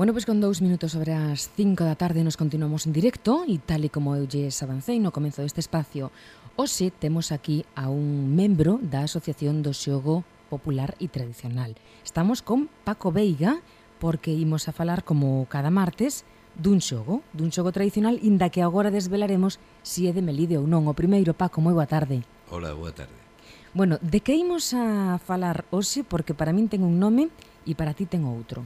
Bueno, pois con dous minutos sobre as 5 da tarde nos continuamos en directo e tal e como eu lles avancei no comenzo deste espacio, hoxe temos aquí a un membro da Asociación do Xogo Popular e Tradicional. Estamos con Paco Veiga porque imos a falar como cada martes dun xogo, dun xogo tradicional, inda que agora desvelaremos se é de Melide ou non. O primeiro, Paco, moi boa tarde. Hola, boa tarde. Bueno, de que imos a falar hoxe? Porque para min ten un nome e para ti ten outro.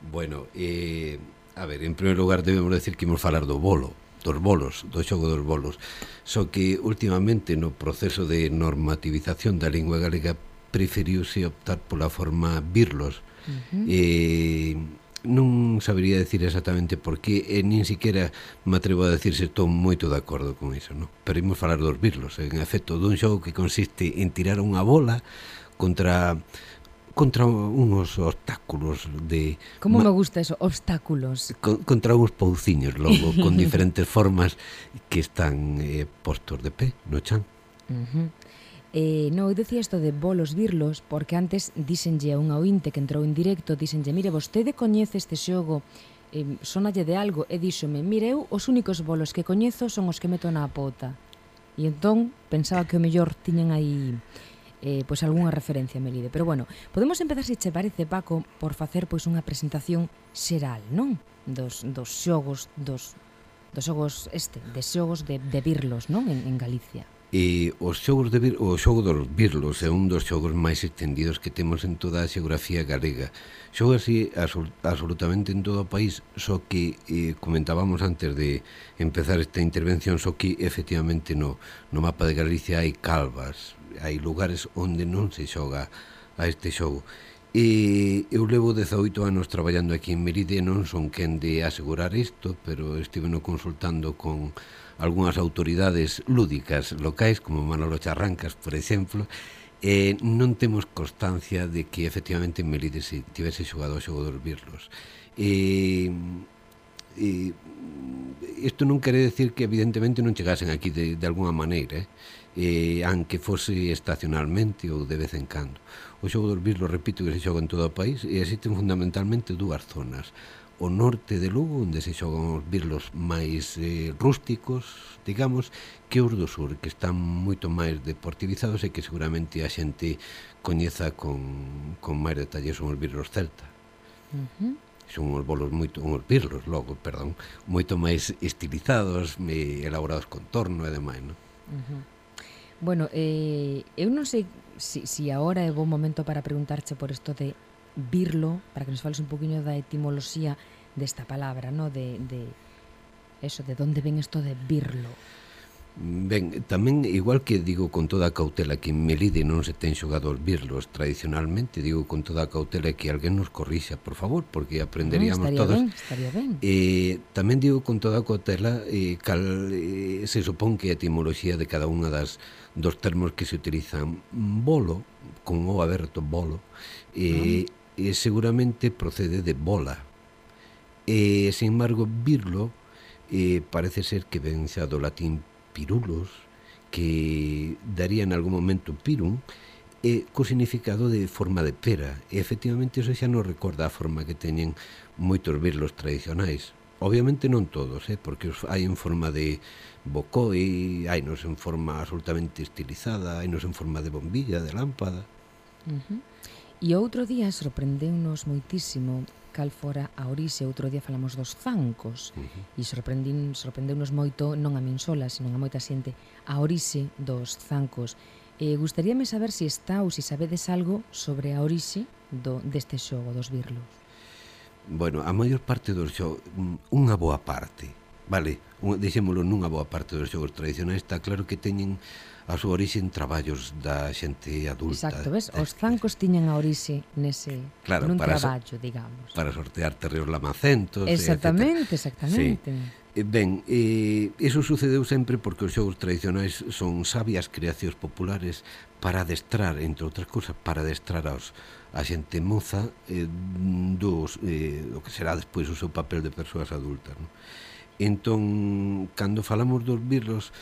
Bueno, eh, a ver, en primeiro lugar debemos decir que imos falar do bolo, dos bolos, do xogo dos bolos. Só que últimamente no proceso de normativización da lingua galega preferiuse optar pola forma birlos. Uh -huh. Eh, non sabería decir exactamente por que e nin siquiera me atrevo a decir se estou moito de acordo con iso, non? Pero imos falar dos birlos, en efecto, dun xogo que consiste en tirar unha bola contra contra unos obstáculos de Como me gusta eso, obstáculos. Con, contra uns pouciños logo con diferentes formas que están eh, postos de pé no chan. Uh -huh. Eh, no, eu decía isto de bolos virlos porque antes dísenlle a un ointe que entrou en directo, dísenlle, mire, vostede coñece este xogo, eh, sonalle de algo, e díxome, mire, eu os únicos bolos que coñezo son os que meto na pota. E entón pensaba que o mellor tiñen aí eh, pois algunha referencia, Melide. Pero bueno, podemos empezar, se che parece, Paco, por facer pois unha presentación xeral, non? Dos, dos xogos, dos, dos xogos este, de xogos de, de birlos, non? En, en Galicia. E os xogos de vir, o xogo dos birlos é un dos xogos máis extendidos que temos en toda a xeografía galega. Xoga así absolutamente en todo o país, só que eh, comentábamos antes de empezar esta intervención, só que efectivamente no, no mapa de Galicia hai calvas, hai lugares onde non se xoga a este xogo. E eu levo 18 anos traballando aquí en Meride, non son quen de asegurar isto, pero estive no consultando con algunhas autoridades lúdicas locais, como Manolo Charrancas, por exemplo, e non temos constancia de que efectivamente en Melide se tivese xogado o xogo dos birlos. E E mm, isto non quere decir que evidentemente non chegasen aquí de, de alguna maneira, eh? eh, anque fose estacionalmente ou de vez en cando. O xogo dos Bislos, repito, que se xoga en todo o país e existen fundamentalmente dúas zonas. O norte de Lugo, onde se xogan os birlos máis eh, rústicos, digamos, que os do sur, que están moito máis deportivizados e que seguramente a xente coñeza con, con máis detalles son os birlos celta. Uh -huh son uns bolos moito, uns birlos logo, perdón, moito máis estilizados, me elaborados con torno e demais, non? Uh -huh. Bueno, eh, eu non sei se si, si agora é bon momento para preguntarche por isto de birlo, para que nos fales un poquinho da etimoloxía desta palabra, no? de, de eso, de onde ven isto de birlo? Ben, tamén, igual que digo con toda a cautela que en Melide non se ten xogados birlos tradicionalmente, digo con toda a cautela que alguén nos corrixa, por favor, porque mm, aprenderíamos mm, todos. Ben, estaría ben. Eh, tamén digo con toda a cautela eh, cal, eh, se supón que a etimoloxía de cada unha das dos termos que se utilizan bolo, con o aberto bolo, eh, mm. eh, seguramente procede de bola. Eh, sin embargo, birlo eh, parece ser que ven xa do latín pirulos que daría en algún momento pirum e co significado de forma de pera e efectivamente iso xa non recorda a forma que teñen moitos birlos tradicionais Obviamente non todos, eh, porque os hai en forma de bocoi, hai nos en forma absolutamente estilizada, hai nos en forma de bombilla, de lámpada. Uh -huh. E outro día sorprendeunos moitísimo cal fora a orixe, outro día falamos dos zancos, uh -huh. e sorprendín, sorprendeunos moito, non a min sola, senón a moita xente, a orixe dos zancos. E gustaríame saber se si está ou se si sabedes algo sobre a orixe do, deste xogo dos birlos. Bueno, a maior parte dos xogos, unha boa parte, vale, un, deixémolo nunha boa parte dos xogos tradicionais, está claro que teñen a súa orixe en traballos da xente adulta. Exacto, ves? Eh, os zancos tiñan a orixe nese claro, nun para traballo, so, digamos. Para sortear terreos lamacentos. Exactamente, etc. exactamente. Sí. Eh, ben, eh, iso sucedeu sempre porque os xogos tradicionais son sabias creacións populares para adestrar, entre outras cousas, para adestrar aos, a xente moza eh, dos, eh, o que será despois o seu papel de persoas adultas. Non? Entón, cando falamos dos birlos,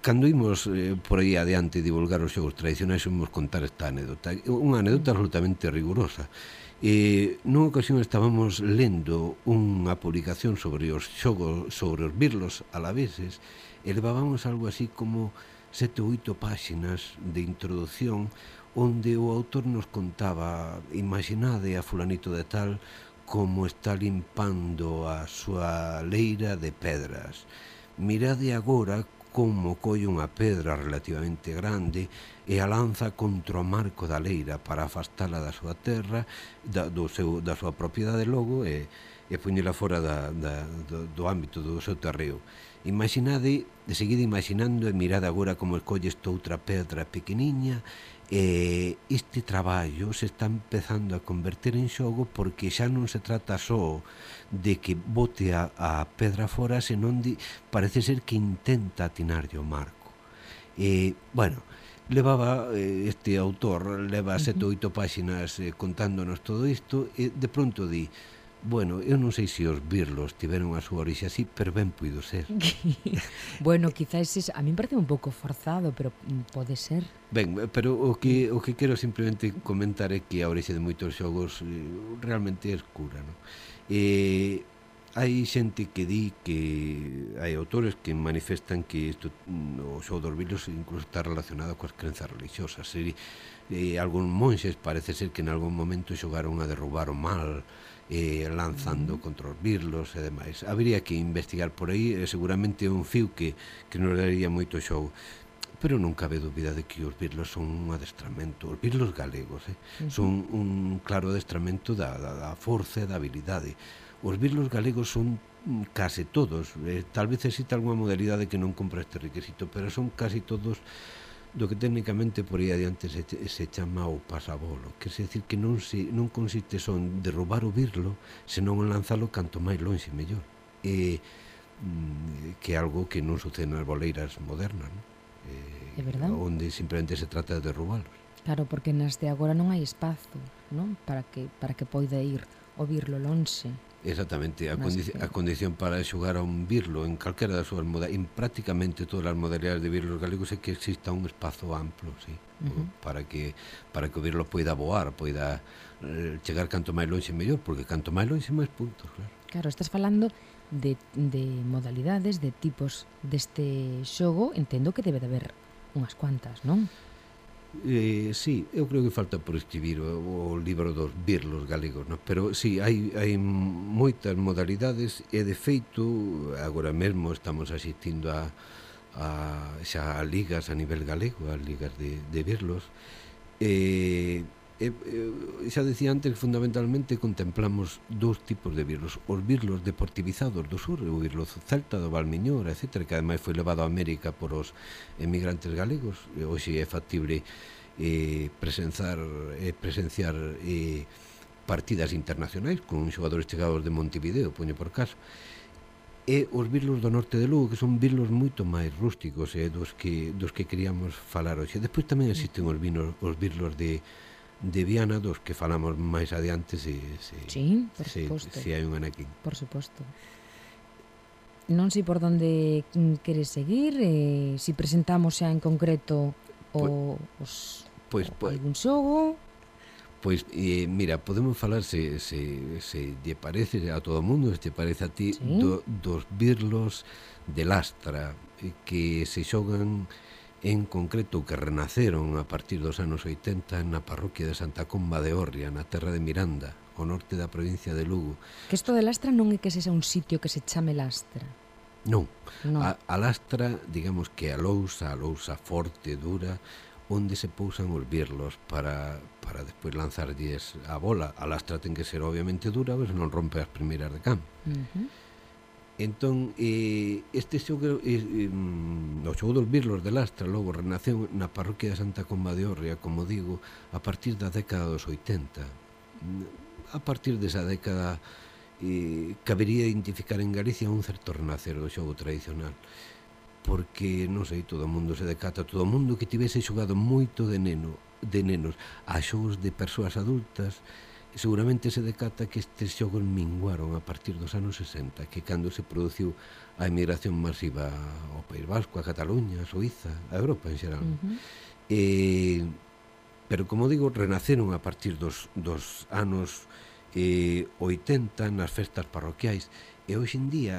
cando imos eh, por aí adiante divulgar os xogos tradicionais imos contar esta anécdota. Unha anécdota absolutamente rigurosa. E nunha ocasión estábamos lendo unha publicación sobre os xogos sobre os birlos alaveses e levábamos algo así como sete ou oito páxinas de introducción onde o autor nos contaba imaginade a fulanito de tal como está limpando a súa leira de pedras. Mirade agora como colle unha pedra relativamente grande e a lanza contra o marco da leira para afastala da súa terra, da, do seu, da súa propiedade logo e, e poñela fora da, da, do, do ámbito do seu terreo. Imaginade, de seguida imaginando e mirade agora como escolles outra pedra pequeniña eh, este traballo se está empezando a converter en xogo porque xa non se trata só de que bote a, a pedra fora, senón de, parece ser que intenta atinarlle o marco. Eh, bueno, levaba eh, este autor, leva sete oito páxinas eh, contándonos todo isto, e de pronto di, Bueno, eu non sei se os birlos tiveron a súa orixe así, pero ben puido ser. bueno, quizás es, a mí me parece un pouco forzado, pero mm, pode ser. Ben, pero o que, o que quero simplemente comentar é que a orixe de moitos xogos eh, realmente é escura, non? Eh, hai xente que di que hai autores que manifestan que isto, mm, o xogo dos birlos incluso está relacionado coas crenzas religiosas. E, eh, e algún monxes parece ser que en algún momento xogaron a derrubar o mal, eh, lanzando contra os birlos e demais. Habría que investigar por aí e seguramente un fiu que, que nos daría moito show pero non cabe dúbida de que os birlos son un adestramento, os birlos galegos, eh? Uh -huh. son un claro adestramento da, da, da forza e da habilidade. Os birlos galegos son case todos, eh, tal vez exista algunha modalidade que non compra este requisito, pero son casi todos do que técnicamente por aí adiante se, se chama o pasabolo que se que non, se, non consiste son en roubar o birlo, senón en lanzalo canto máis longe mellor e mm, que é algo que non sucede nas boleiras modernas non? Eh, é verdad? onde simplemente se trata de derrubalos. Claro, porque nas de agora non hai espazo non? Para, que, para que poida ir o birlo lonxe Exactamente, a, condici que... a condición para xogar a un birlo en calquera das súas modas, en prácticamente todas as modalidades de birlos galegos é que exista un espazo amplo, sí, uh -huh. para que para que o birlo poida voar, poida eh, chegar canto máis lonxe mellor, porque canto máis lonxe máis puntos, claro. Claro, estás falando de, de modalidades, de tipos deste xogo, entendo que debe de haber unhas cuantas, non? Eh, sí, eu creo que falta por escribir o, o libro dos birlos galegos, no? pero sí, hai, hai moitas modalidades e de feito agora mesmo estamos asistindo a, a xa a ligas a nivel galego, a ligas de, de birlos, e eh, E, e, xa decía antes que fundamentalmente contemplamos dous tipos de virlos os virlos deportivizados do sur o virlo celta do Valmiñor, etc que ademais foi levado a América por os emigrantes galegos. E hoxe é factible eh, presenzar, eh, presenciar eh, partidas internacionais con xogadores chegados de Montevideo poño por caso. E os virlos do norte de Lugo que son virlos moito máis rústicos e eh, dos que dos que queríamos falar hoxe. Despois tamén existen os vinos os virlos de de Viana dos que falamos máis adiante se, se, sí, por se, suposto. se hai un Anakin. Por suposto. Non sei por onde queres seguir, eh, si presentamos xa en concreto o, os, pois, o, pois, algún xogo. Pois, eh, mira, podemos falar se, se, se lle parece a todo o mundo, se te parece a ti, sí. do, dos birlos de lastra eh, que se xogan en concreto que renaceron a partir dos anos 80 na parroquia de Santa Comba de Orria, na terra de Miranda, ao norte da provincia de Lugo. Que isto de Lastra non é que sexa un sitio que se chame Lastra. Non. non. A, a Lastra, digamos que a lousa, a lousa forte, dura, onde se pousan os birlos para, para despois lanzarlles a bola. A lastra ten que ser obviamente dura, pois non rompe as primeiras de campo. Uh -huh Entón, eh, este xogo, eh, eh, o xogo dos birlos de Lastra logo renaceu na parroquia de Santa Comba de Orria, como digo, a partir da década dos 80. A partir desa década eh, cabería identificar en Galicia un certo renacer do xogo tradicional porque, non sei, todo o mundo se decata, todo o mundo que tivese xogado moito de neno, de nenos a xogos de persoas adultas, seguramente se decata que estes xogos minguaron a partir dos anos 60, que cando se produciu a emigración masiva ao País Vasco, a Cataluña, a Suiza, a Europa en xeral. Uh -huh. eh, pero, como digo, renaceron a partir dos, dos anos eh, 80 nas festas parroquiais e hoxe en día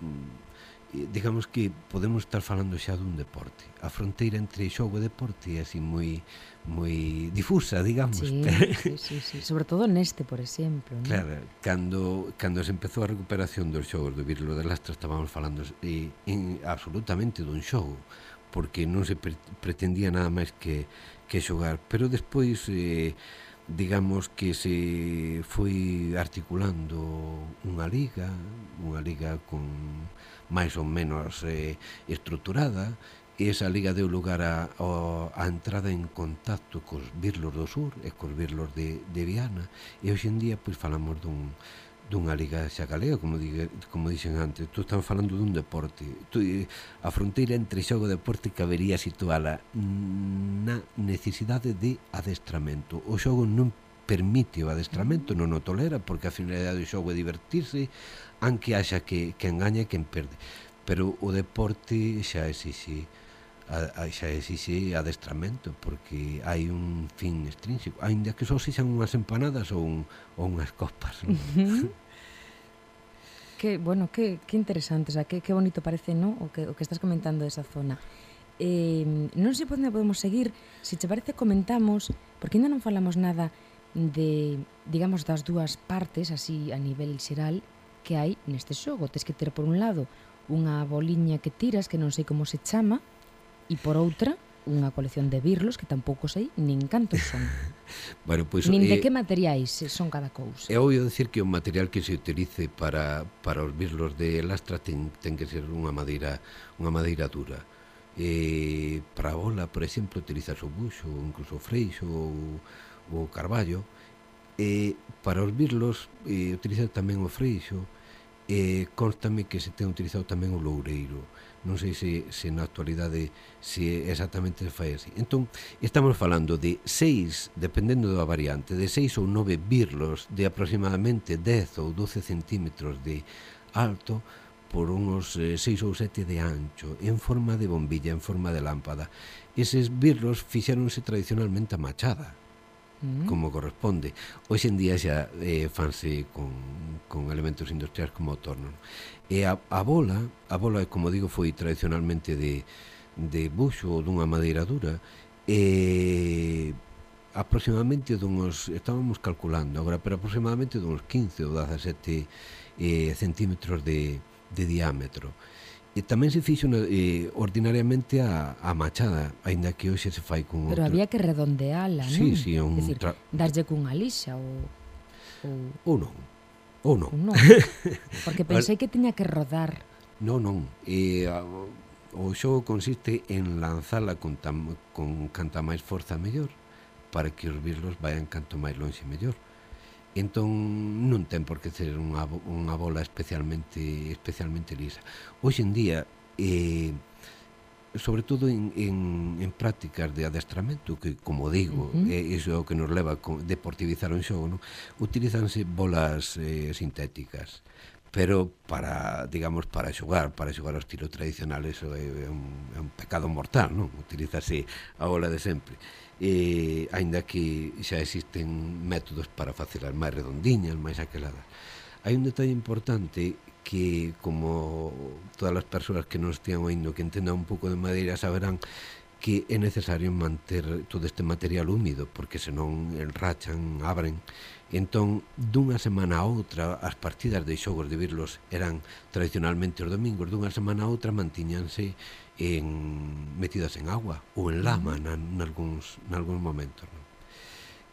mm, Eh, digamos que podemos estar falando xa dun deporte. A fronteira entre xogo e deporte é así moi moi difusa, digamos. Sí, sí, sí, sí. sobre todo neste, por exemplo. ¿no? Claro, cando cando se empezou a recuperación dos xogos do Virlo de Lastra estábamos falando eh, en, absolutamente dun xogo porque non se pre pretendía nada máis que, que xogar. Pero despois, eh, digamos que se foi articulando unha liga, unha liga con máis ou menos eh, estruturada e esa liga deu lugar a, a entrada en contacto cos birlos do sur e cos birlos de, de Viana e hoxe en día pois falamos dun dunha liga xa galega, como, diga, como dixen antes, tú están falando dun deporte. Tú, a fronteira entre xogo e deporte cabería situala na necesidade de adestramento. O xogo non permite o adestramento, non o tolera, porque a finalidade do xogo é divertirse, anque haxa que, que engaña e quen perde. Pero o deporte xa exixe a, a, xa exixe adestramento porque hai un fin extrínseco ainda que só sexan unhas empanadas ou, un, ou unhas copas non? Uh -huh. que, bueno, que, que interesante o sea, que, que bonito parece ¿no? o, que, o que estás comentando desa esa zona eh, non sei por onde podemos seguir se che parece comentamos porque ainda non falamos nada de, digamos, das dúas partes, así a nivel xeral, que hai neste xogo. Tes que ter por un lado unha boliña que tiras, que non sei como se chama, e por outra, unha colección de birlos que tampouco sei nin cantos son. bueno, pois, pues, nin de eh, que materiais son cada cousa. É obvio decir que o material que se utilice para, para os birlos de lastra ten, ten que ser unha madeira unha madeira dura. Eh, para a bola, por exemplo, utilizas o buxo, incluso o freixo ou o Carballo, e para os birlos eh, utiliza tamén o freixo, e constame que se ten utilizado tamén o loureiro. Non sei se, se na actualidade se exactamente se fai así. Entón, estamos falando de seis, dependendo da variante, de seis ou nove birlos de aproximadamente 10 ou 12 centímetros de alto por unos 6 eh, ou 7 de ancho, en forma de bombilla, en forma de lámpada. Eses birlos fixeronse tradicionalmente a machada, mm. como corresponde. Hoxe en día xa eh, fanse con, con elementos industriais como o torno. E a, a bola, a bola, como digo, foi tradicionalmente de, de buxo ou dunha madeira dura, e aproximadamente dunos, estábamos calculando agora, pero aproximadamente dunos 15 ou 17 eh, centímetros de, de diámetro. E tamén se fixo eh, ordinariamente a, a machada, aínda que hoxe se fai cun Pero outro... había que redondeala, non? Sí, un... Decir, tra... darlle cunha lixa ou... Ou, ou non. Ou non. Non. Porque pensei que tiña que rodar. Non, non. Eh, a, o xogo consiste en lanzala con, tam, con canta máis forza mellor para que os birlos vayan canto máis lonxe mellor entón non ten por que ser unha, unha bola especialmente especialmente lisa. Hoxe en día eh, sobre todo en, en, en prácticas de adestramento que, como digo, uh eh, -huh. é iso o que nos leva a deportivizar un xogo, non? utilizanse bolas eh, sintéticas pero para, digamos, para xogar, para xogar os tiros tradicionales eso é, é, un, é un pecado mortal, non? Utilizase a ola de sempre. E, aínda que xa existen métodos para facelas máis redondiñas, máis aqueladas. Hai un detalle importante que, como todas as persoas que nos estean oindo que entendan un pouco de madeira, saberán que é necesario manter todo este material húmido porque senón rachan, abren. Entón dunha semana a outra as partidas de xogos de virlos eran tradicionalmente os domingos dunha semana a outra mantiñanse en, metidas en agua ou en lama na, nalgúns, nalgúns momentos non?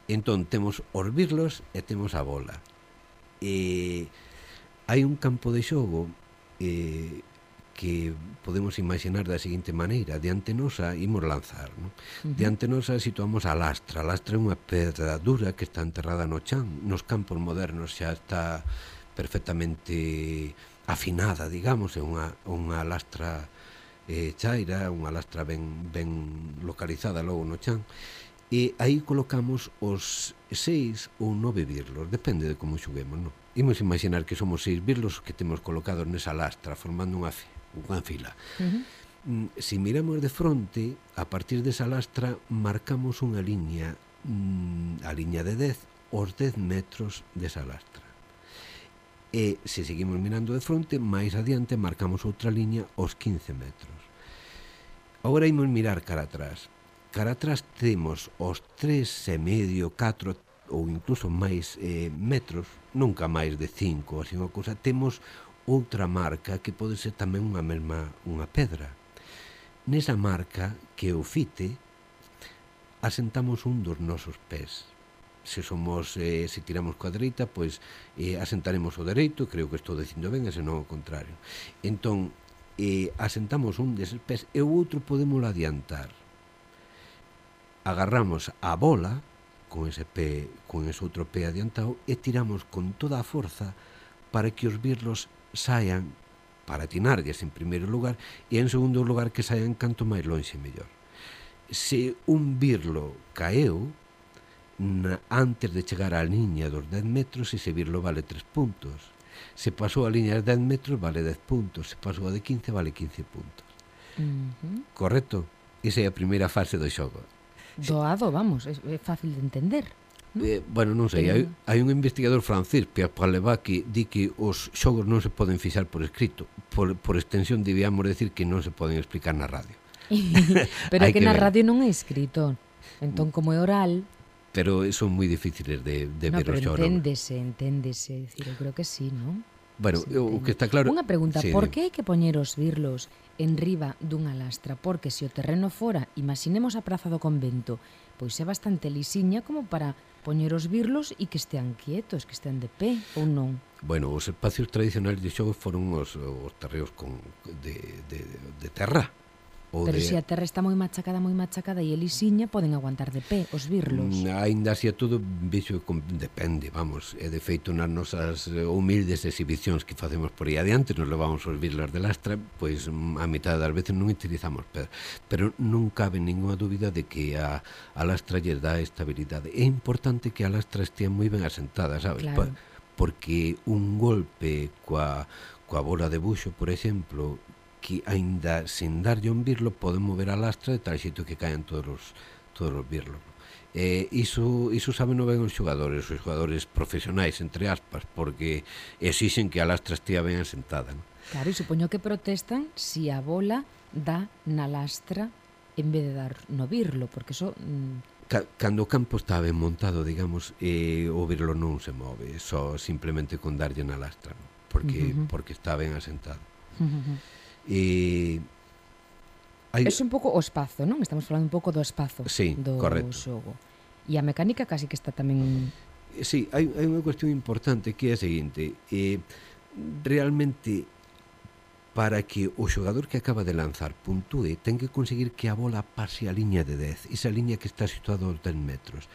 entón temos os birlos e temos a bola. E hai un campo de xogo eh, que podemos imaginar da seguinte maneira de antenosa imos lanzar non? Uh -huh. de antenosa situamos a lastra a lastra é unha pedra dura que está enterrada no chan nos campos modernos xa está perfectamente afinada digamos é unha, unha lastra eh, chaira unha lastra ben, ben localizada logo no chan e aí colocamos os seis ou nove birlos, depende de como xuguemos, non? Imos imaginar que somos seis birlos que temos colocados nesa lastra, formando unha, unha fila. Uh -huh. Mm, si miramos de fronte, a partir desa lastra marcamos unha liña, mm, a liña de 10, os 10 metros desa lastra. E se seguimos mirando de fronte, máis adiante marcamos outra liña os 15 metros. Agora imos mirar cara atrás. Cara atrás temos os 3 e medio, 4 ou incluso máis eh, metros, nunca máis de 5, así unha cousa, temos outra marca que pode ser tamén unha mesma unha pedra. Nesa marca que o fite asentamos un dos nosos pés. Se somos, eh, se tiramos coa dereita, pois eh, asentaremos o dereito, creo que estou dicindo ben, e senón o contrario. Entón, eh, asentamos un deses pés e o outro podemos adiantar. Agarramos a bola con ese pé, con ese outro pé adiantado e tiramos con toda a forza para que os birlos saian para atinarlles en primeiro lugar e en segundo lugar que saian canto máis lonxe mellor. Se un birlo caeu na, antes de chegar á liña dos 10 metros e se birlo vale 3 puntos. Se pasou a liña dos 10 metros vale 10 puntos, se pasou a de 15 vale 15 puntos. Uh -huh. Correcto? Esa é a primeira fase do xogo. Doado, vamos, é, é fácil de entender eh, bueno, non sei, eh. hai, hai un investigador francés, Pierre Palevaki, di que os xogos non se poden fixar por escrito. Por, por extensión, debíamos decir que non se poden explicar na radio. Pero que, que na ver. radio non é escrito. Entón, como é oral... Pero son moi difíciles de, de no, ver os xogos. Enténdese, enténdese. Decir, eu creo que sí, non? Bueno, sí, o que está claro... Unha pregunta, sí, por que hai que poñer os virlos en riba dunha lastra? Porque se o terreno fora, imaginemos a praza do convento, pois é bastante lisiña como para poñer os birlos e que estean quietos, que estean de pé ou non. Bueno, os espacios tradicionais de xogo foron os, os terreos con, de, de, de terra, O Pero de... se a terra está moi machacada, moi machacada e elisiña, poden aguantar de pé os birlos. Mm, Ainda así a todo, vexo, depende, vamos. E de feito, nas nosas eh, humildes exhibicións que facemos por aí adiante, nos levamos os birlos de lastra, pois mm, a mitad das veces non utilizamos pedra. Pero non cabe ninguna dúbida de que a, a lastra lle dá estabilidade. É importante que a lastra estea moi ben asentada, sabes? Claro. Porque un golpe coa, coa bola de buxo, por exemplo, que aínda sen darlle un birlo pode mover a lastra de tal xeito que caen todos os, todos os birlos. Eh, iso, iso sabe non ben os xogadores, os xogadores profesionais, entre aspas, porque exixen que a lastra estea ben asentada. Non? Claro, e supoño que protestan se si a bola dá na lastra en vez de dar no birlo, porque iso mm, Ca, cando o campo está ben montado, digamos, eh, o virlo non se move, só simplemente con darlle na lastra, porque uh -huh. porque está ben asentado. Uh -huh. E hai... É un pouco o espazo, non? Estamos falando un pouco do espazo sí, do correcto. xogo. E a mecánica casi que está tamén... Sí, hai, hai unha cuestión importante que é a seguinte. Eh, realmente, para que o xogador que acaba de lanzar puntúe, ten que conseguir que a bola pase a liña de 10, esa liña que está situada aos 10 metros.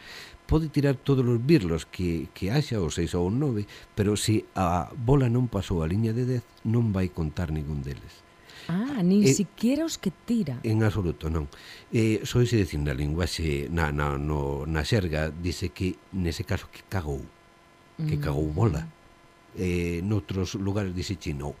Pode tirar todos os birlos que, que haxa, ou 6 ou 9, pero se a bola non pasou a liña de 10, non vai contar ningún deles. Ah, nin eh, siquiera os que tira. En absoluto, non. Eh, soise se dicir na linguaxe, na, na, no, na xerga, dice que nese caso que cagou, que mm. cagou bola. Eh, noutros lugares dice chinou.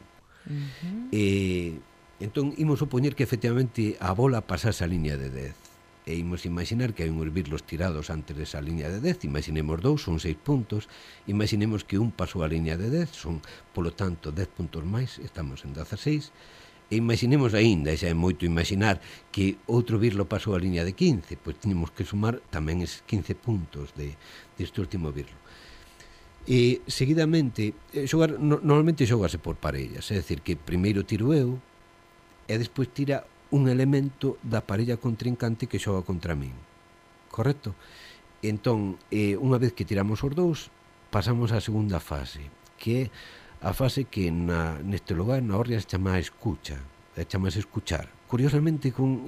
Uh -huh. eh, entón, imos supoñer que efectivamente a bola pasase a liña de 10 e imos imaginar que hai uns birlos tirados antes desa liña de 10, imaginemos dous, son seis puntos, imaginemos que un pasou a liña de 10, son, polo tanto, 10 puntos máis, estamos en 16, E imaginemos aínda, xa é moito imaginar, que outro Birlo pasou a liña de 15, pois tínhamos que sumar tamén es 15 puntos de, deste último Birlo. E seguidamente, eh, xogar, no, normalmente xogase por parellas, é dicir, que primeiro tiro eu, e despois tira un elemento da parella contrincante que xoga contra min. Correcto? Entón, eh, unha vez que tiramos os dous, pasamos á segunda fase, que é a fase que na, neste lugar na Orria se chama escucha se chama escuchar curiosamente con,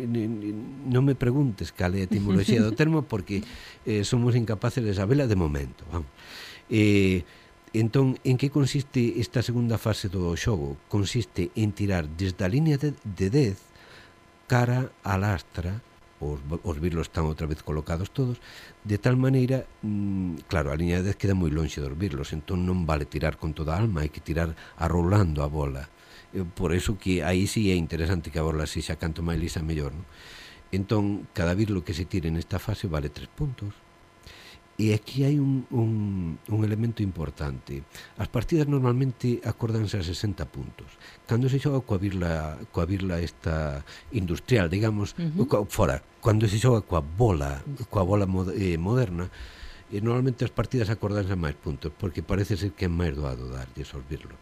non me preguntes cal é a etimoloxía do termo porque eh, somos incapaces de sabela de momento vamos. Eh, entón, en que consiste esta segunda fase do xogo? consiste en tirar desde a línea de, de 10 cara a lastra os, os birlos están outra vez colocados todos, de tal maneira, mm, claro, a liña de 10 queda moi lonxe dos birlos, entón non vale tirar con toda a alma, hai que tirar arrolando a bola. Eh, por eso que aí sí é interesante que a bola se xa canto máis lisa mellor, non? Entón, cada birlo que se tire nesta fase vale 3 puntos E aquí hai un, un, un elemento importante. As partidas normalmente acordanse a 60 puntos. Cando se xoga coa birla, coa birla esta industrial, digamos, uh -huh. fora, cando se xoga coa bola, coa bola mod, eh, moderna, e normalmente as partidas acordanse a máis puntos, porque parece ser que é máis doado dar e sorbirlo.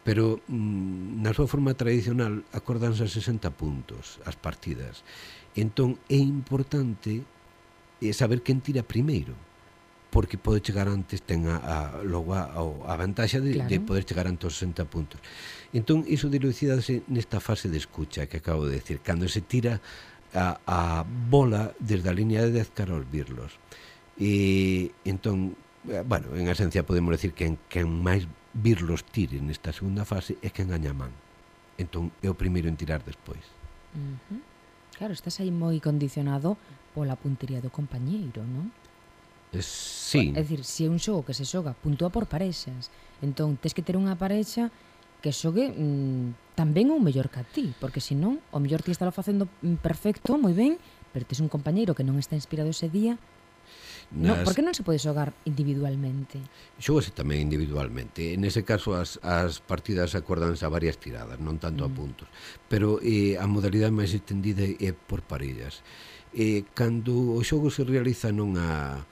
Pero mm, na súa forma tradicional acordanse a 60 puntos as partidas. Entón é importante eh, saber quen tira primeiro porque pode chegar antes, ten a, a, logo a, a vantaxe de, claro. de poder chegar antes aos 60 puntos. Entón, iso dilucidase nesta fase de escucha que acabo de decir, cando se tira a, a bola desde a línea de 10 cara aos birlos. E entón, eh, bueno, en esencia podemos decir que en, que en máis birlos tire nesta segunda fase é que engaña man. Entón, é o primeiro en tirar despois. Uh -huh. Claro, estás aí moi condicionado pola puntería do compañeiro, non? Eh, sí. É dicir, se é un xogo que se xoga, puntúa por parexas. Entón, tes que ter unha parexa que xogue mm, tamén ou mellor que a ti, porque senón, o mellor ti estará facendo mm, perfecto, moi ben, pero tes un compañeiro que non está inspirado ese día, Nas... No, por que non se pode xogar individualmente? Xogase tamén individualmente. En ese caso as, as partidas acordanse a varias tiradas, non tanto mm. a puntos. Pero eh, a modalidade máis extendida é por parellas. Eh, cando o xogo se realiza nunha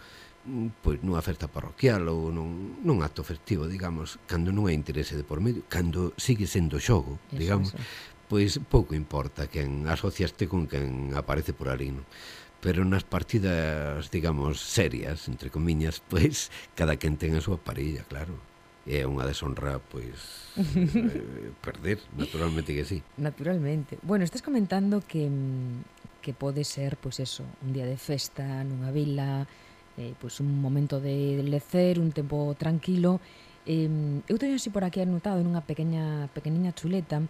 Mm, pois nunha oferta parroquial ou nun, nun acto festivo, digamos, cando non hai interese de por medio, cando sigue sendo xogo, eso, digamos, eso. pois pouco importa quen asociaste con quen aparece por ali, non? pero nas partidas, digamos, serias, entre comiñas, pois cada quen ten a súa parilla, claro. É unha deshonra, pois, eh, perder, naturalmente que sí. Naturalmente. Bueno, estás comentando que que pode ser, pois eso, un día de festa nunha vila, eh, pois un momento de lecer, un tempo tranquilo. Eh, eu teño así por aquí anotado nunha pequena pequeniña chuleta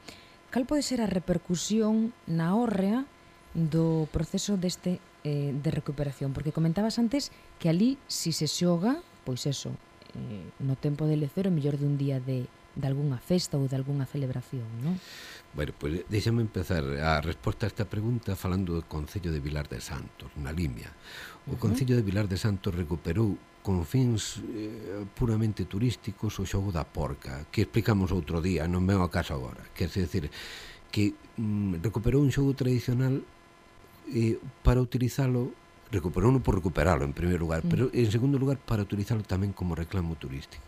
cal pode ser a repercusión na hórrea do proceso deste eh, de recuperación, porque comentabas antes que ali si se xoga, pois eso, eh, no tempo de lecer o mellor dun día de, de algunha festa ou de algunha celebración, non? Bueno, pois pues, deixame empezar a resposta a esta pregunta falando do Concello de Vilar de Santos, na Limia. O uh -huh. Concello de Vilar de Santos recuperou con fins eh, puramente turísticos o xogo da porca, que explicamos outro día, non veo a casa agora. Quer decir, que mm, recuperou un xogo tradicional eh, para utilizalo recuperou por recuperalo en primeiro lugar, mm. pero en segundo lugar para utilizarlo tamén como reclamo turístico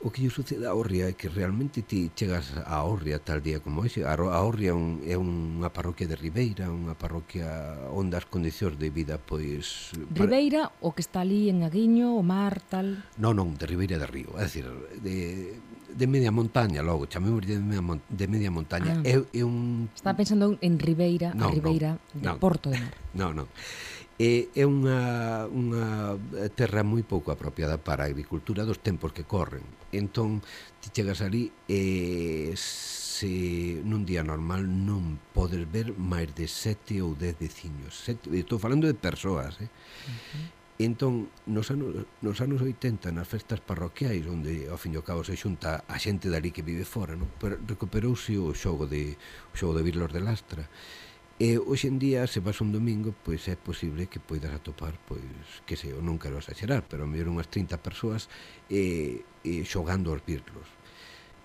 o que lle sucede a Orria é que realmente ti chegas a Orria tal día como ese. A Orria un, é unha parroquia de Ribeira, unha parroquia onde as condicións de vida pois... Ribeira, para... o que está ali en Aguiño, o mar, tal... Non, non, de Ribeira de Río, é dicir, de, de media montaña logo, chamemos de media, de media montaña. Ah, é, é un... Estaba pensando en Ribeira, no, a Ribeira no, de no, Porto de Mar. Non, non. E é unha, unha terra moi pouco apropiada para a agricultura dos tempos que corren. Entón, ti chegas ali e se nun día normal non podes ver máis de sete ou dez veciños. Sete, estou falando de persoas, eh? Uh -huh. Entón, nos anos, nos anos 80, nas festas parroquiais, onde ao fin e ao cabo se xunta a xente dali que vive fora, non? Pero recuperouse o xogo de o xogo de Virlos de Lastra. E hoxe en día, se vas un domingo, pois é posible que poidas atopar, pois, que sei, eu non quero exagerar, pero a mellor unhas 30 persoas eh, eh, xogando aos birlos.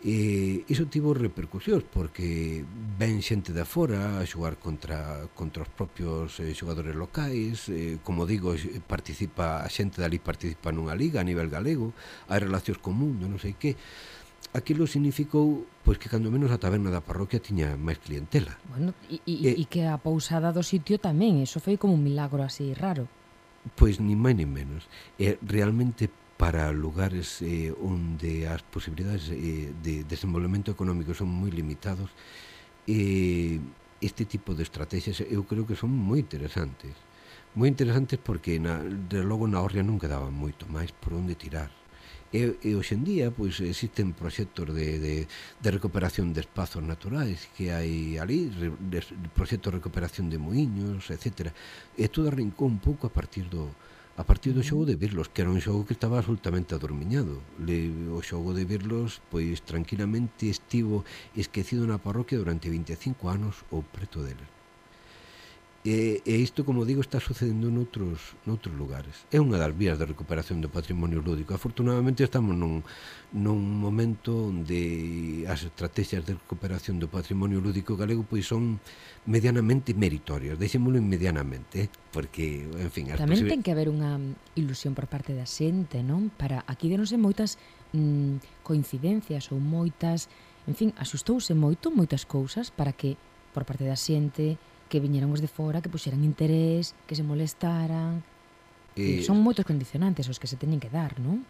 E iso tivo repercusións porque ven xente da fora a xogar contra, contra os propios eh, xogadores locais eh, como digo, participa a xente dali participa nunha liga a nivel galego hai relacións co mundo, non sei que aquilo significou pois que cando menos a taberna da parroquia tiña máis clientela. Bueno, e, e, e que a pousada do sitio tamén, eso foi como un milagro así raro. Pois ni máis ni menos. E realmente para lugares eh, onde as posibilidades eh, de desenvolvemento económico son moi limitados, eh, este tipo de estrategias eu creo que son moi interesantes. Moi interesantes porque, na, de logo, na Orria non quedaba moito máis por onde tirar. E, e hoxendía, pois, existen proxectos de, de, de recuperación de espazos naturais que hai ali, re, de, proxectos de recuperación de moinhos, etc. E todo arrancou un pouco a partir do, a partir do mm. xogo de Birlos, que era un xogo que estaba absolutamente adormiñado. Le, o xogo de Birlos, pois, tranquilamente estivo esquecido na parroquia durante 25 anos ou preto deles. E, e isto, como digo, está sucedendo noutros, noutros lugares. É unha das vías de recuperación do patrimonio lúdico. Afortunadamente estamos nun, nun momento onde as estrategias de recuperación do patrimonio lúdico galego pois son medianamente meritorias, deixémolo inmedianamente, eh? porque, en fin... As Tamén ten que haber unha ilusión por parte da xente, non? Para aquí denose moitas mm, coincidencias ou moitas... En fin, asustouse moito moitas cousas para que, por parte da xente, que viñeran os de fora, que puxeran interés, que se molestaran. Eh, son moitos condicionantes os que se teñen que dar, non?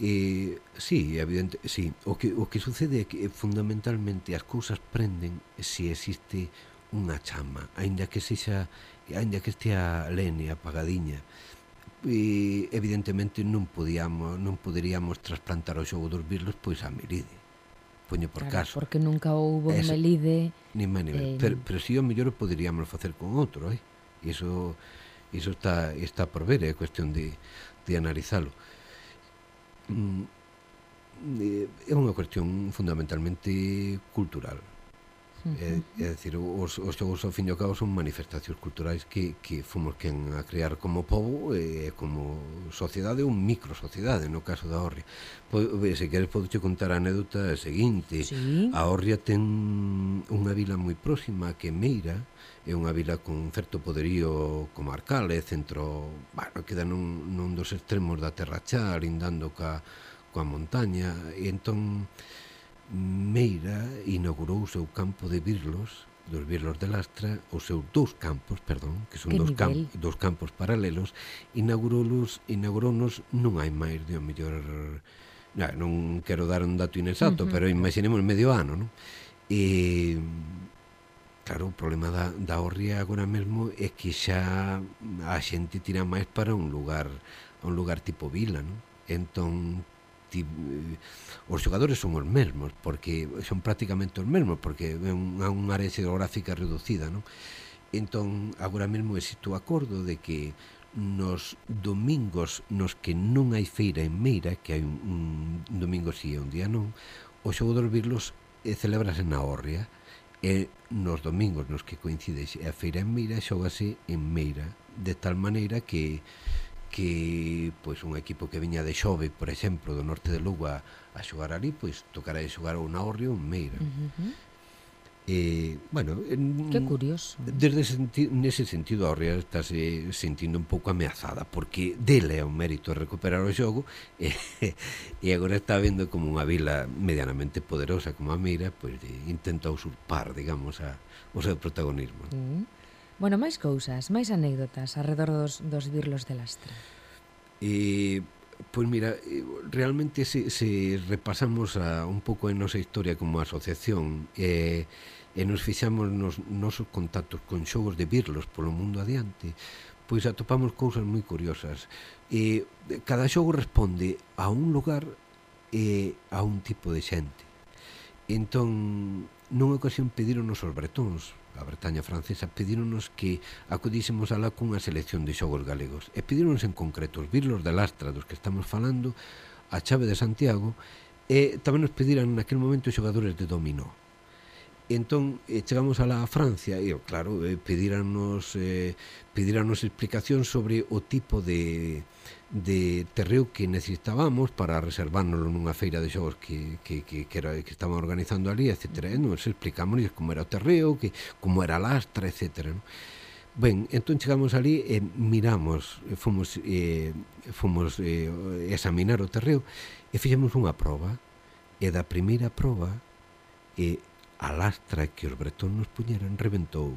Eh, sí, evidente, sí. O que, o que sucede é que eh, fundamentalmente as cousas prenden se existe unha chama, aínda que sexa, aínda que estea lene apagadiña. E, evidentemente non podíamos, non poderíamos trasplantar o xogo dos virlos pois a Meride poño por claro, caso. Porque nunca houve un melide... Ni má, ni. Eh, pero, pero si o mellor poderíamos facer con outro, eh? Iso, iso está, está por ver, é cuestión de, de analizalo. Mm, eh, é unha cuestión fundamentalmente cultural Uh -huh. É, é dicir, os, os xogos ao fin e ao cabo son manifestacións culturais que, que fomos quen a crear como povo e eh, como sociedade ou micro sociedade, no caso da Orria. pois, se queres, podo che contar a anécdota seguinte. Sí. A Orria ten unha vila moi próxima que Meira, é unha vila con certo poderío comarcal, é centro, bueno, queda nun, nun dos extremos da Terrachá lindando ca, coa montaña, e entón Meira inaugurou o seu campo de Birlos dos Birlos de Lastra, os seus dous campos, perdón, que son que dos, camp, dos campos paralelos, inauguroulos, inaugurounos non hai máis de o mellor... Non quero dar un dato inexacto, uh -huh. pero imaginemos medio ano, non? E, claro, o problema da, da Orria agora mesmo é que xa a xente tira máis para un lugar, un lugar tipo vila, non? Entón, ti, os xogadores son os mesmos porque son prácticamente os mesmos porque é unha, unha área xeográfica reducida non? entón agora mesmo existe o acordo de que nos domingos nos que non hai feira en Meira que hai un, un domingo si e un día non o xogo dos birlos eh, e celebrase na Orria e nos domingos nos que coincide a feira en Meira xogase en Meira de tal maneira que que pois un equipo que viña de Xove, por exemplo, do norte de Lugo a, a xogar ali, pois tocará de xogar o Naorrio un Meira. Uh -huh. Eh, bueno, en, Qué curioso. Desde senti nese sentido a Orria estáse sentindo un pouco ameazada porque dele é un mérito recuperar o xogo e, e agora está vendo como unha vila medianamente poderosa como a Meira, pois de, intenta usurpar, digamos, a, o seu protagonismo. Mm. Bueno, máis cousas, máis anécdotas alrededor dos, dos birlos de lastra. Eh, pois mira, realmente se, se repasamos a, un pouco en nosa historia como asociación eh, e nos fixamos nos nosos contactos con xogos de birlos polo mundo adiante, pois atopamos cousas moi curiosas. Eh, cada xogo responde a un lugar e eh, a un tipo de xente. Entón, nunha ocasión pediron os bretóns a Bretaña francesa, pedíronos que acudísemos alá cunha selección de xogos galegos. E pedíronos en concreto os virlos de lastra dos que estamos falando, a chave de Santiago, e tamén nos pediran naquele momento xogadores de dominó. E entón eh, chegamos a la Francia e claro, eh, pedíranos eh, pedíranos explicacións sobre o tipo de de terreo que necesitábamos para reservárnoslo nunha feira de xogos que, que, que, que, era, que estaban organizando ali, etc. E nos explicámonos como era o terreo, que, como era a lastra, etc. Non? Ben, entón chegamos ali e miramos, fomos, eh, fomos eh, examinar o terreo e fixemos unha proba e da primeira proba e eh, a lastra que os bretón nos puñeran reventou.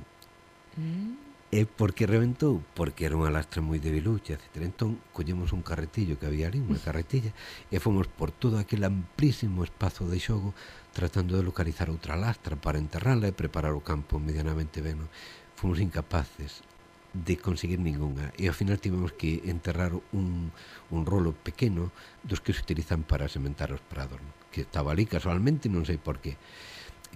Mm. E porque reventou? Porque era unha lastra moi debilucha, etc. Entón, collemos un carretillo que había ali, unha carretilla, e fomos por todo aquel amplísimo espazo de xogo tratando de localizar outra lastra para enterrala e preparar o campo medianamente ben. Fomos incapaces de conseguir ningunha. e ao final tivemos que enterrar un, un rolo pequeno dos que se utilizan para sementar os prados, que estaba ali casualmente, non sei por qué.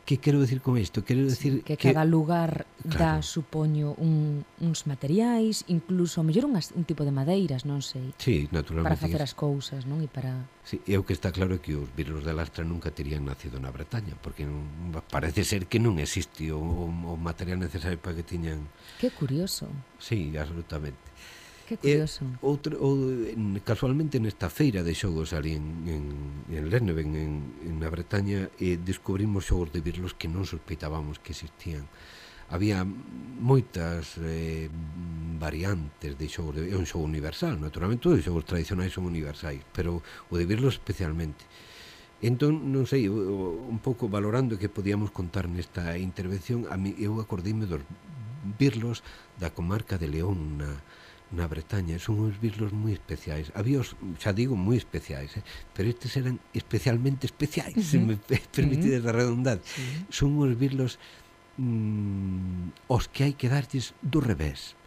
Que quero decir con isto? Quero decir sí, que, que cada lugar claro. dá, supoño, un, uns materiais, incluso, mellor unhas, un tipo de madeiras, non sei. Sí, naturalmente. Para facer as cousas, non? E para... Sí, e o que está claro é que os virus da lastra nunca terían nacido na Bretaña, porque non, parece ser que non existe o, o material necesario para que tiñan... Que curioso. Sí, absolutamente. Que curioso. E outro, ou, casualmente nesta feira de xogos ali en, en, en Lerneven, en, en na Bretaña, eh, descubrimos xogos de virlos que non sospeitábamos que existían. Había moitas eh, variantes de xogos, de, é un xogo universal, naturalmente todos os xogos tradicionais son universais, pero o de virlos especialmente. Entón, non sei, un pouco valorando que podíamos contar nesta intervención, a mi, eu acordíme dos birlos da comarca de León na, na Bretaña son uns birlos moi especiais había os, xa digo, moi especiais eh? pero estes eran especialmente especiais uh -huh. se me permitides uh -huh. a redundar uh -huh. son uns birlos mm, os que hai que darlles do revés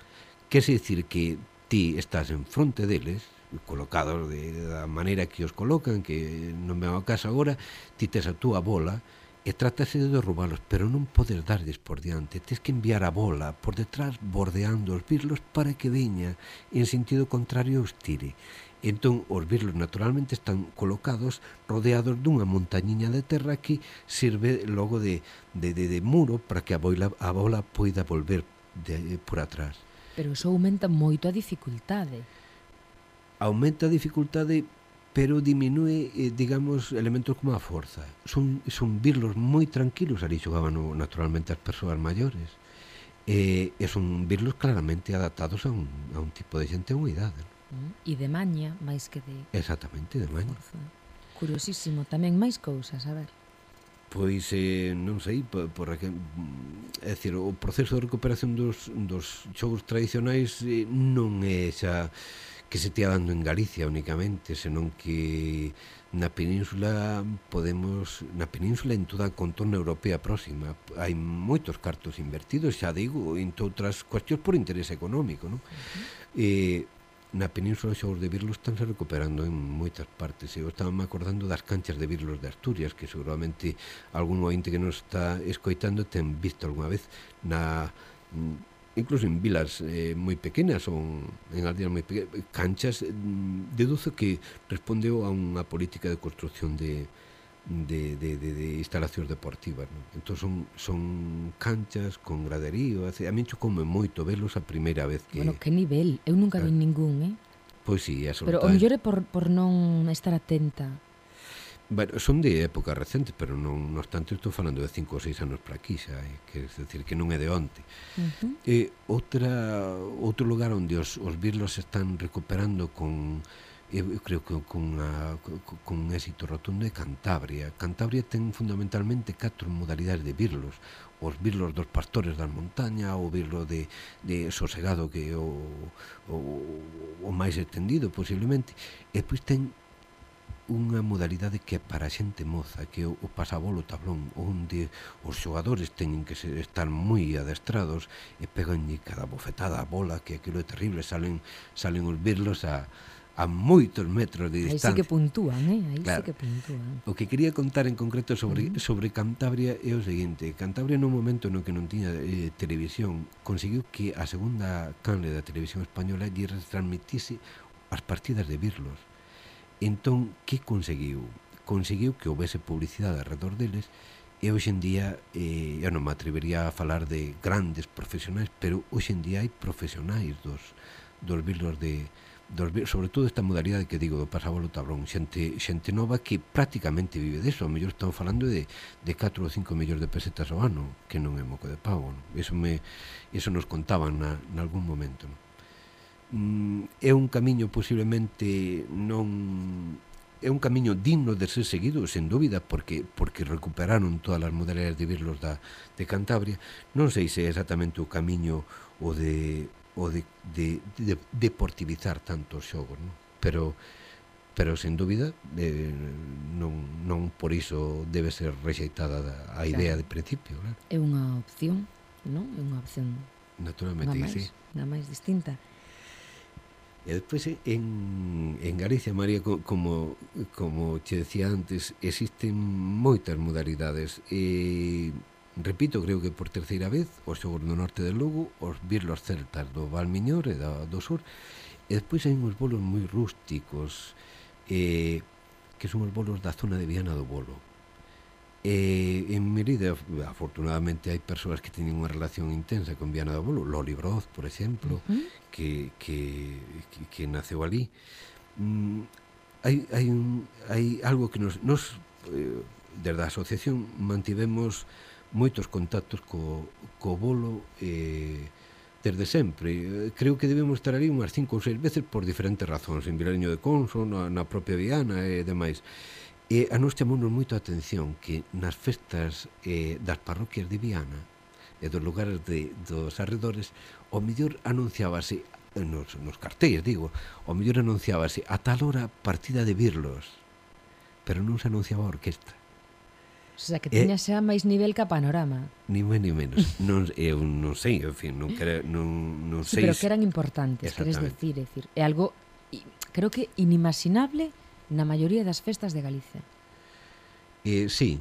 que se dicir que ti estás en fronte deles colocados de, da maneira que os colocan que non me ao caso agora ti tes a túa bola e e trátase de derrubalos, pero non podes darlles por diante, tes que enviar a bola por detrás bordeando os birlos para que veña en sentido contrario os tire. Entón, os birlos naturalmente están colocados rodeados dunha montañiña de terra que sirve logo de, de, de, de muro para que a bola, a bola poida volver de, por atrás. Pero iso aumenta moito a dificultade. Aumenta a dificultade pero diminúe, eh, digamos, elementos como a forza. Son, son birlos moi tranquilos, ali xogaban naturalmente as persoas maiores. Eh, e son birlos claramente adaptados a un, a un tipo de xente a unha idade. Non? E de maña, máis que de... Exactamente, de maña. Forza. Curiosísimo, tamén máis cousas, a ver. Pois eh, non sei, por, por que, mm, é dicir, o proceso de recuperación dos, dos xogos tradicionais eh, non é xa que se tía dando en Galicia únicamente, senón que na península podemos, na península en toda a contorna europea próxima, hai moitos cartos invertidos, xa digo, en outras cuestións por interés económico, non? Uh -huh. eh, na península xa os de Birlos estánse recuperando en moitas partes. Eu estaba me acordando das canchas de Birlos de Asturias, que seguramente algún ointe que nos está escoitando ten visto algunha vez na incluso en vilas eh, moi pequenas ou en aldeas moi pequenas, canchas, mm, deduzo que respondeu a unha política de construcción de, de, de, de, de instalacións deportivas. Non? Entón son, son canchas con graderío, a min chocoume moito velos a primeira vez que... Bueno, que nivel, eu nunca ah, vi ningún, eh? Pois si, sí. Pero o mellor é por, por non estar atenta bueno, son de época recente, pero non, no obstante estou falando de 5 ou 6 anos para aquí xa, eh, que, é decir, que non é de onte. Uh -huh. eh, outra, outro lugar onde os, os birlos están recuperando con eu creo que con, a, con un éxito rotundo é Cantabria. Cantabria ten fundamentalmente catro modalidades de birlos. Os birlos dos pastores da montaña, o birlo de, de sosegado que é o, o, o máis extendido posiblemente. E pois ten unha modalidade que para a xente moza, que o, o pasabolo tablón, onde os xogadores teñen que ser, estar moi adestrados e peganlle cada bofetada a bola, que aquilo é terrible, salen, salen os birlos a, a moitos metros de distancia. Aí sí que puntúan, eh? Aí claro. sí que puntúan. O que quería contar en concreto sobre, uh -huh. sobre Cantabria é o seguinte. Cantabria nun momento no que non tiña eh, televisión conseguiu que a segunda canle da televisión española lle retransmitise as partidas de Birlos Entón, que conseguiu? Conseguiu que houvese publicidade alrededor deles e hoxe en día, eh, eu non me atrevería a falar de grandes profesionais, pero hoxe en día hai profesionais dos, dos virlos de, dos, sobre todo esta modalidade que digo do pasabolo tabrón, xente, xente nova que prácticamente vive deso, ao mellor estamos falando de, de 4 ou 5 millóns de pesetas ao ano, que non é moco de pago, non? Eso, me, eso nos contaban na, na algún momento. Non? mm, é un camiño posiblemente non é un camiño digno de ser seguido, sen dúbida, porque porque recuperaron todas as modalidades de virlos da, de Cantabria. Non sei se é exactamente o camiño o de o de, de, de, de deportivizar tanto os xogos, non? pero pero sen dúbida eh, non, non por iso debe ser rexeitada a idea claro. de principio claro. é unha opción non? é unha opción naturalmente, unha máis, sí. unha máis distinta E despois eh, en, en Galicia, María, como, como che decía antes, existen moitas modalidades. E, repito, creo que por terceira vez, os xogos do norte de Lugo, os birlos celtas do Valmiñor e da, do sur, e despois hai uns bolos moi rústicos, eh, que son os bolos da zona de Viana do Bolo. E en Mérida, afortunadamente, hai persoas que teñen unha relación intensa con Viana do Bolo, Loli Broz, por exemplo, uh -huh. que, que, que, que naceu ali. Mm, hai, hai, un, hai algo que nos, nos eh, desde a asociación mantivemos moitos contactos co, co bolo eh, desde sempre. Creo que debemos estar ali unhas cinco ou seis veces por diferentes razóns, en Vilareño de Conso, na, na propia Viana e demais. E a nos chamounos moito a atención que nas festas eh, das parroquias de Viana e dos lugares de, dos arredores, o mellor anunciábase eh, nos, nos cartéis, digo, o mellor anunciábase a tal hora partida de birlos, pero non se anunciaba a orquesta. O sea, que eh, tiña xa máis nivel que a panorama. Ni máis ni menos. non, eu non sei, en fin, non, quere, non, non sei... Sí, pero que eran importantes, queres decir, é decir, é algo, creo que inimaginable na maioría das festas de Galicia. Eh, sí.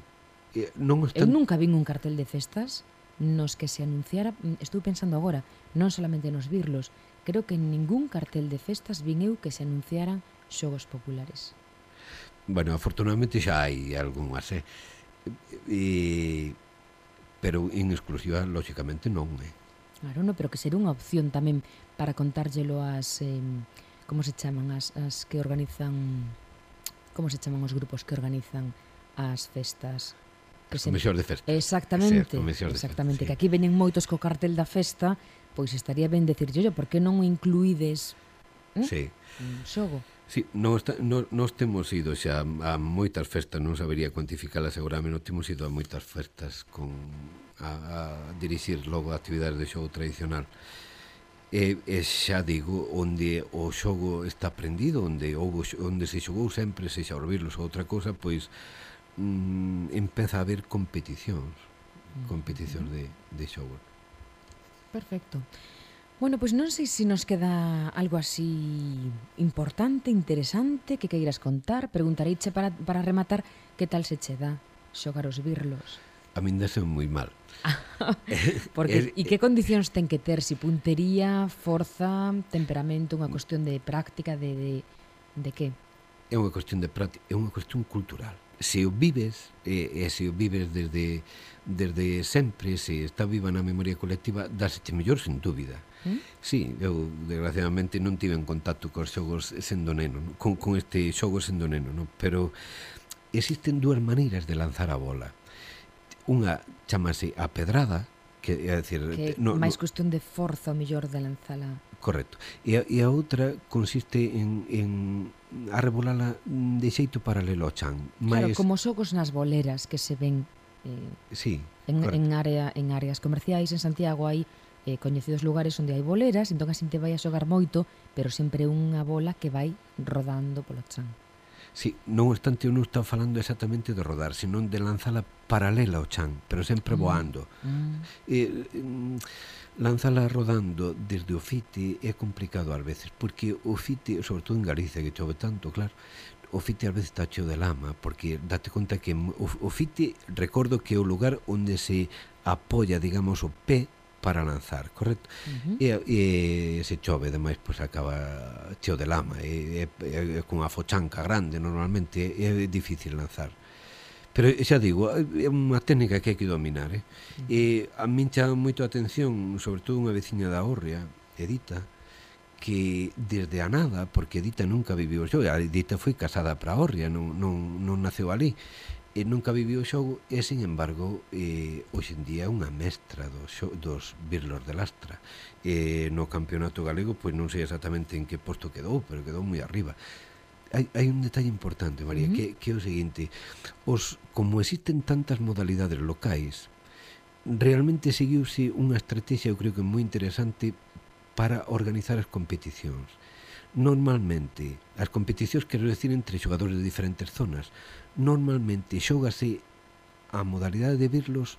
Eh, non están... Eu nunca vin un cartel de festas nos que se anunciara, mm, estou pensando agora, non solamente nos virlos, creo que en ningún cartel de festas vin eu que se anunciaran xogos populares. Bueno, afortunadamente xa hai algunhas, eh? E... Pero en exclusiva, lógicamente, non, eh? Claro, no, pero que ser unha opción tamén para contárllelo as... Eh, como se chaman? As, as que organizan como se chaman os grupos que organizan as festas que se... comisións de festa. Exactamente, ser, exactamente, festa, que aquí veñen moitos co cartel da festa, pois estaría ben decir, "Yo, por que non o incluídes?" Eh? Sí. Un xogo. Sí, nos, nos, nos temos ido xa a moitas festas, non sabería cuantificalas seguramente, non temos ido a moitas festas con a, a dirixir logo actividades de xogo tradicional e, e xa digo onde o xogo está prendido onde houbo, onde se xogou sempre se xa orvirlos ou outra cousa pois mm, empeza a haber competicións mm-hmm. competicións de, de xogo perfecto Bueno, pois non sei se nos queda algo así importante, interesante, que queiras contar. Preguntareiche para, para rematar que tal se che dá xogar os birlos a min dese moi mal. Eh, Porque, eh, e que eh, condicións ten que ter? Si puntería, forza, temperamento, unha mm. cuestión de práctica, de, de, de que? É unha cuestión de práctica, é unha cuestión cultural. Se o vives, e, e se o vives desde, desde sempre, se está viva na memoria colectiva, dásete mellor, sen dúbida. ¿Eh? Sí, eu desgraciadamente non tive en contacto cos xogos sendo neno, con, con este xogo sendo neno, non? pero existen dúas maneiras de lanzar a bola unha chamase a pedrada, que é dicir, que no, máis no, cuestión de forza o mellor de lanzala. Correcto. E a, e a outra consiste en, en arrebolala de xeito paralelo ao chan. Mais... Claro, como xogos nas boleras que se ven eh, sí, en, en, área, en áreas comerciais, en Santiago hai eh, coñecidos lugares onde hai boleras, entón a xente vai a xogar moito, pero sempre unha bola que vai rodando polo chan. Si, non obstante, eu non estou falando exactamente de rodar, senón de lanzala paralela ao chan, pero sempre mm. voando. Mm. E, mm, lanzala rodando desde o fite é complicado ás veces, porque o fite, sobre todo en Galicia, que chove tanto, claro, o fite ás veces está cheo de lama, porque date conta que o, o fite, recordo que é o lugar onde se apoia, digamos, o pé para lanzar, correcto? Uh -huh. e, e se chove, ademais, pois acaba cheo de lama, e, e, e cunha fochanca grande normalmente, é difícil lanzar. Pero xa digo, é unha técnica que hai que dominar, eh? Uh -huh. E a min chama moito a atención, sobre todo unha veciña da Orria, Edita, que desde a nada, porque Edita nunca viviu xo, a Edita foi casada para Orria, non, non, non naceu ali, e nunca viviu o xogo e, sin embargo, eh, hoxe en día é unha mestra do xo, dos Birlos de Lastra. Eh, no campeonato galego, pois non sei exactamente en que posto quedou, pero quedou moi arriba. Hai, hai un detalle importante, María, uh -huh. que, que é o seguinte. Os, como existen tantas modalidades locais, realmente seguiuse unha estrategia, eu creo que moi interesante, para organizar as competicións. Normalmente, as competicións quero decir entre xogadores de diferentes zonas, normalmente xógase a modalidade de virlos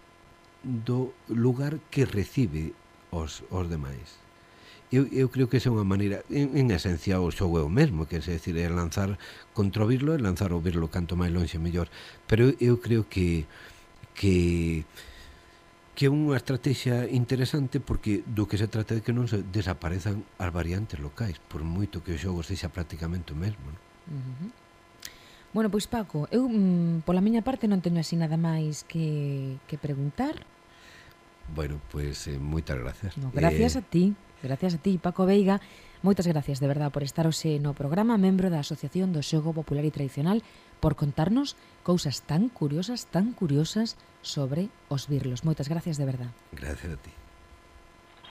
do lugar que recibe os, os demais. Eu, eu creo que esa é unha maneira, en, en esencia o xogo é o mesmo, que é decir, é lanzar contra o virlo e lanzar o virlo canto máis lonxe mellor, pero eu, eu creo que que que é unha estrategia interesante porque do que se trata é que non se desaparezan as variantes locais, por moito que o xogo sexa prácticamente o mesmo. Non? Uh -huh. Bueno, pois Paco, eu mm, pola miña parte non teño así nada máis que, que preguntar. Bueno, pois eh, moitas gracias. No, gracias eh... a ti, gracias a ti, Paco Veiga. Moitas gracias de verdad por estar hoxe no programa membro da Asociación do Xogo Popular e Tradicional por contarnos cousas tan curiosas, tan curiosas sobre os virlos. Moitas gracias de verdad. Gracias a ti.